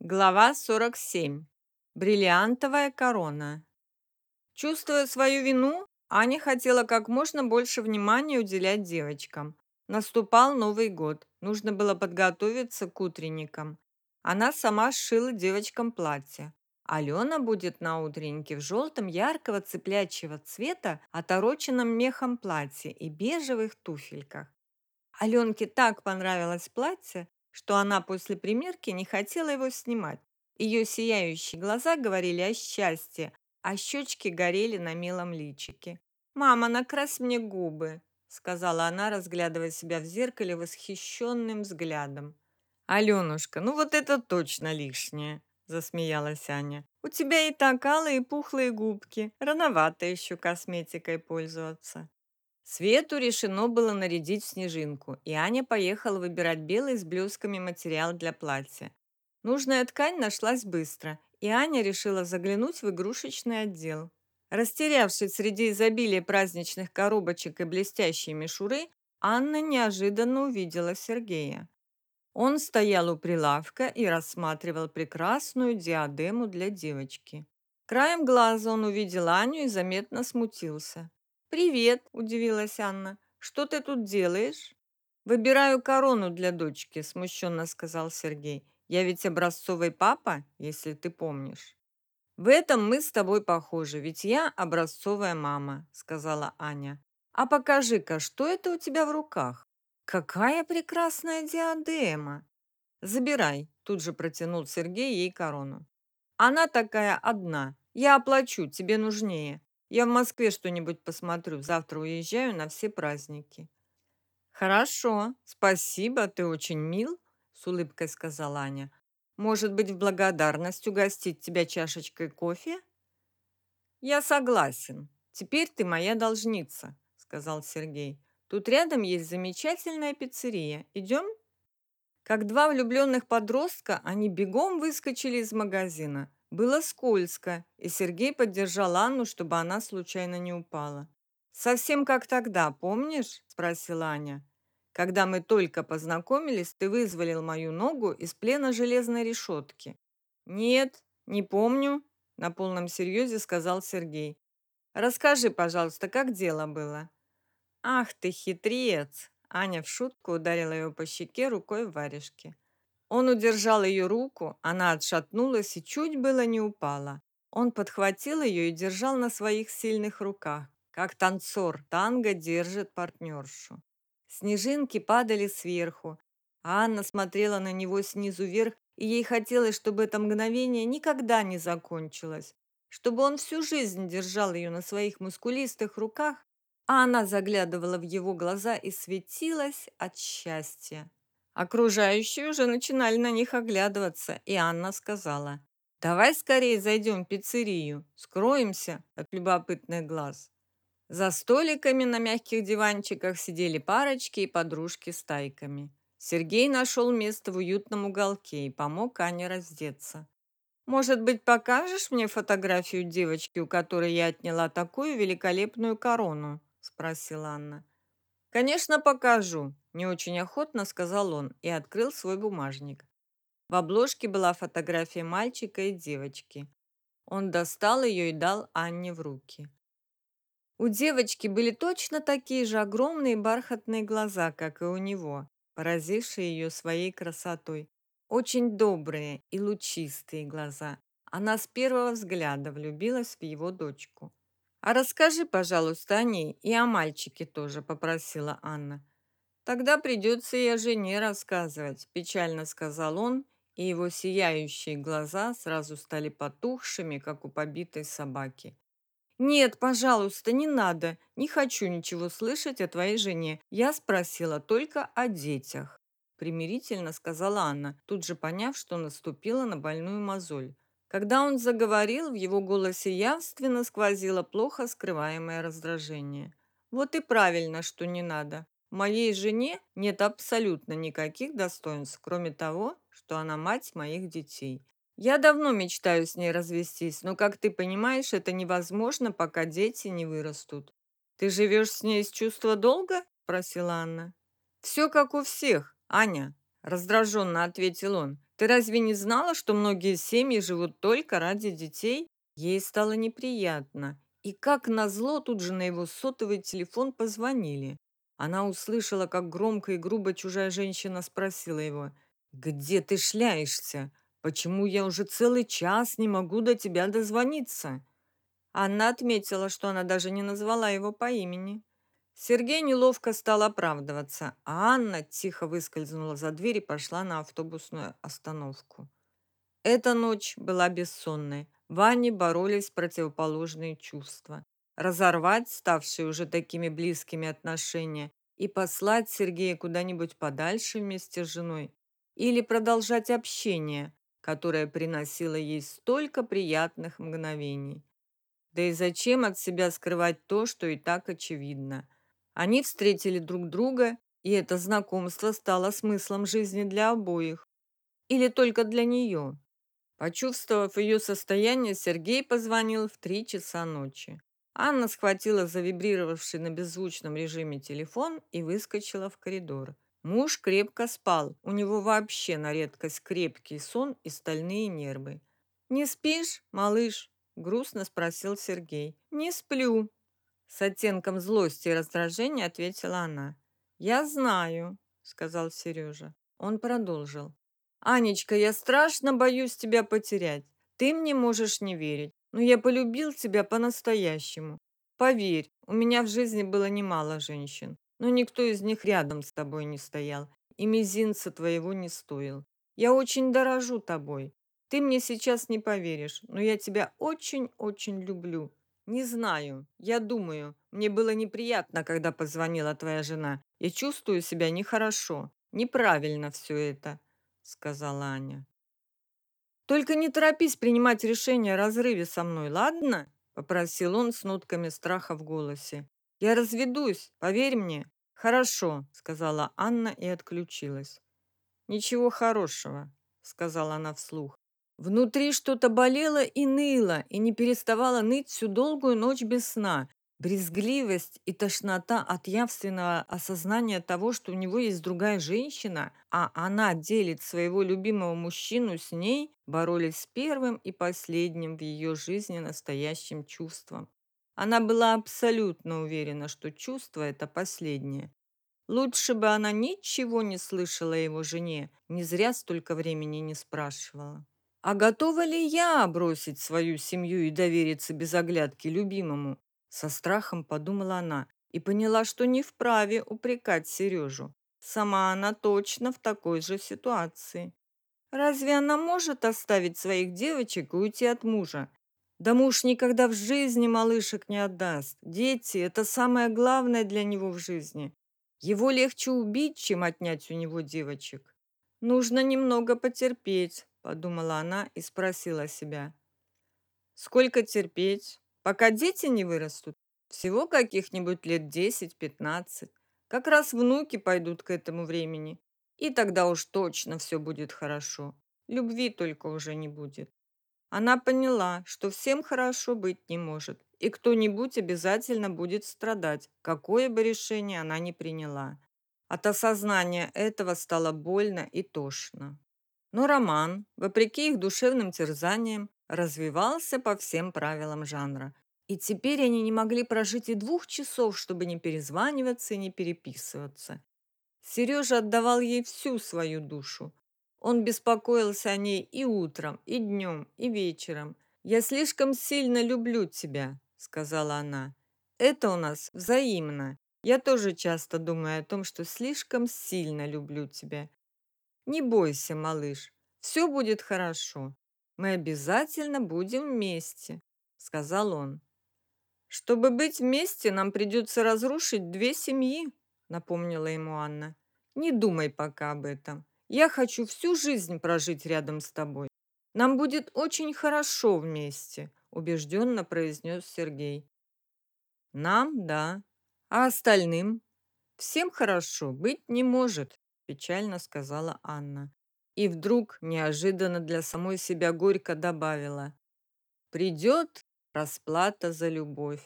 Глава 47. Бриллиантовая корона. Чувствуя свою вину, Аня хотела как можно больше внимания уделять девочкам. Наступал Новый год, нужно было подготовиться к утренникам. Она сама сшила девочкам платье. Алена будет на утреннике в желтом яркого цыплячьего цвета, отороченном мехом платье и бежевых туфельках. Аленке так понравилось платье, что она после примерки не хотела его снимать. Ее сияющие глаза говорили о счастье, а щечки горели на милом личике. «Мама, накрась мне губы», — сказала она, разглядывая себя в зеркале восхищенным взглядом. «Аленушка, ну вот это точно лишнее», — засмеялась Аня. «У тебя и так алые пухлые губки. Рановато еще косметикой пользоваться». Свету решено было нарядить в снежинку, и Аня поехала выбирать белый с блесками материал для платья. Нужная ткань нашлась быстро, и Аня решила заглянуть в игрушечный отдел. Растерявшись среди изобилия праздничных коробочек и блестящей мишуры, Анна неожиданно увидела Сергея. Он стоял у прилавка и рассматривал прекрасную диадему для девочки. Краем глаза он увидел Аню и заметно смутился. «Привет!» – удивилась Анна. «Что ты тут делаешь?» «Выбираю корону для дочки», – смущенно сказал Сергей. «Я ведь образцовый папа, если ты помнишь». «В этом мы с тобой похожи, ведь я образцовая мама», – сказала Аня. «А покажи-ка, что это у тебя в руках?» «Какая прекрасная диадема!» «Забирай», – тут же протянул Сергей ей корону. «Она такая одна. Я оплачу, тебе нужнее. Я в Москве что-нибудь посмотрю. Завтра уезжаю на все праздники. Хорошо, спасибо, ты очень мил, с улыбкой сказала Аня. Может быть, в благодарность угостить тебя чашечкой кофе? Я согласен. Теперь ты моя должница, сказал Сергей. Тут рядом есть замечательная пиццерия. Идем? Как два влюбленных подростка, они бегом выскочили из магазина. Было скользко, и Сергей поддержал Анну, чтобы она случайно не упала. «Совсем как тогда, помнишь?» – спросила Аня. «Когда мы только познакомились, ты вызволил мою ногу из плена железной решетки». «Нет, не помню», – на полном серьезе сказал Сергей. «Расскажи, пожалуйста, как дело было?» «Ах ты хитрец!» Аня в шутку ударила его по щеке рукой в варежке. Он удержал ее руку, она отшатнулась и чуть было не упала. Он подхватил ее и держал на своих сильных руках, как танцор танго держит партнершу. Снежинки падали сверху, а Анна смотрела на него снизу вверх, и ей хотелось, чтобы это мгновение никогда не закончилось, чтобы он всю жизнь держал ее на своих мускулистых руках, а она заглядывала в его глаза и светилась от счастья. Окружающие уже начинали на них оглядываться, и Анна сказала, «Давай скорее зайдем в пиццерию, скроемся от любопытных глаз». За столиками на мягких диванчиках сидели парочки и подружки с тайками. Сергей нашел место в уютном уголке и помог Ане раздеться. «Может быть, покажешь мне фотографию девочки, у которой я отняла такую великолепную корону?» – спросила Анна. «Конечно, покажу», – не очень охотно сказал он и открыл свой бумажник. В обложке была фотография мальчика и девочки. Он достал ее и дал Анне в руки. У девочки были точно такие же огромные бархатные глаза, как и у него, поразившие ее своей красотой. Очень добрые и лучистые глаза. Она с первого взгляда влюбилась в его дочку. «А расскажи, пожалуйста, о ней и о мальчике тоже», – попросила Анна. «Тогда придется и о жене рассказывать», – печально сказал он, и его сияющие глаза сразу стали потухшими, как у побитой собаки. «Нет, пожалуйста, не надо. Не хочу ничего слышать о твоей жене. Я спросила только о детях», – примирительно сказала Анна, тут же поняв, что наступила на больную мозоль. Когда он заговорил, в его голосе явственно сквозило плохо скрываемое раздражение. «Вот и правильно, что не надо. Моей жене нет абсолютно никаких достоинств, кроме того, что она мать моих детей. Я давно мечтаю с ней развестись, но, как ты понимаешь, это невозможно, пока дети не вырастут. Ты живешь с ней из чувства долга? – спросила Анна. Все как у всех, Аня, раздраженно ответил он. Ты разве не знала, что многие семьи живут только ради детей? Ей стало неприятно. И как назло тут же на его сотовый телефон позвонили. Она услышала, как громко и грубо чужая женщина спросила его, «Где ты шляешься? Почему я уже целый час не могу до тебя дозвониться?» Анна отметила, что она даже не назвала его по имени. Сергей неловко стал оправдываться, а Анна тихо выскользнула за дверь и пошла на автобусную остановку. Эта ночь была бессонной. В Анне боролись противоположные чувства. Разорвать ставшие уже такими близкими отношения и послать Сергея куда-нибудь подальше вместе с женой или продолжать общение, которое приносило ей столько приятных мгновений. Да и зачем от себя скрывать то, что и так очевидно? Они встретили друг друга, и это знакомство стало смыслом жизни для обоих. Или только для нее. Почувствовав ее состояние, Сергей позвонил в три часа ночи. Анна схватила завибрировавший на беззвучном режиме телефон и выскочила в коридор. Муж крепко спал, у него вообще на редкость крепкий сон и стальные нервы. «Не спишь, малыш?» грустно спросил Сергей. Не сплю, с оттенком злости и раздражения ответила она. Я знаю, сказал Сережа. Он продолжил. Анечка, я страшно боюсь тебя потерять. Ты мне можешь не верить, но я полюбил тебя по-настоящему. Поверь, у меня в жизни было немало женщин, но никто из них рядом с тобой не стоял и мизинца твоего не стоил. Я очень дорожу тобой. Ты мне сейчас не поверишь, но я тебя очень-очень люблю. Не знаю, я думаю, мне было неприятно, когда позвонила твоя жена. Я чувствую себя нехорошо. Неправильно все это, сказала Аня. Только не торопись принимать решение о разрыве со мной, ладно? попросил он с нотками страха в голосе. Я разведусь, поверь мне. Хорошо, сказала Анна и отключилась. Ничего хорошего, сказала она вслух. Внутри что-то болело и ныло, и не переставало ныть всю долгую ночь без сна. Брезгливость и тошнота от явственного осознания того, что у него есть другая женщина, а она делит своего любимого мужчину с ней, боролись с первым и последним в ее жизни настоящим чувством. Она была абсолютно уверена, что чувство это последнее. Лучше бы она ничего не слышала его жене, не зря столько времени не спрашивала. А готова ли я бросить свою семью и довериться без оглядки любимому? Со страхом подумала она и поняла, что не вправе упрекать Сережу. Сама она точно в такой же ситуации. Разве она может оставить своих девочек и уйти от мужа? Да муж никогда в жизни малышек не отдаст. Дети – это самое главное для него в жизни. Его легче убить, чем отнять у него девочек. Нужно немного потерпеть, подумала она и спросила себя. Сколько терпеть, пока дети не вырастут? Всего каких-нибудь лет 10-15. Как раз внуки пойдут к этому времени. И тогда уж точно все будет хорошо. Любви только уже не будет. Она поняла, что всем хорошо быть не может, и кто-нибудь обязательно будет страдать, какое бы решение она ни приняла. От осознания этого стало больно и тошно. Но роман, вопреки их душевным терзаниям, развивался по всем правилам жанра. И теперь они не могли прожить и двух часов, чтобы не перезваниваться и не переписываться. Сережа отдавал ей всю свою душу. Он беспокоился о ней и утром, и днем, и вечером. «Я слишком сильно люблю тебя», — сказала она. «Это у нас взаимно. Я тоже часто думаю о том, что слишком сильно люблю тебя. Не бойся, малыш, все будет хорошо. Мы обязательно будем вместе, сказал он. Чтобы быть вместе, нам придется разрушить две семьи, напомнила ему Анна. Не думай пока об этом. Я хочу всю жизнь прожить рядом с тобой. Нам будет очень хорошо вместе, убежденно произнес Сергей. Нам, да. А остальным? Всем хорошо быть не может, печально сказала Анна. И вдруг, неожиданно для самой себя горько добавила. Придет расплата за любовь.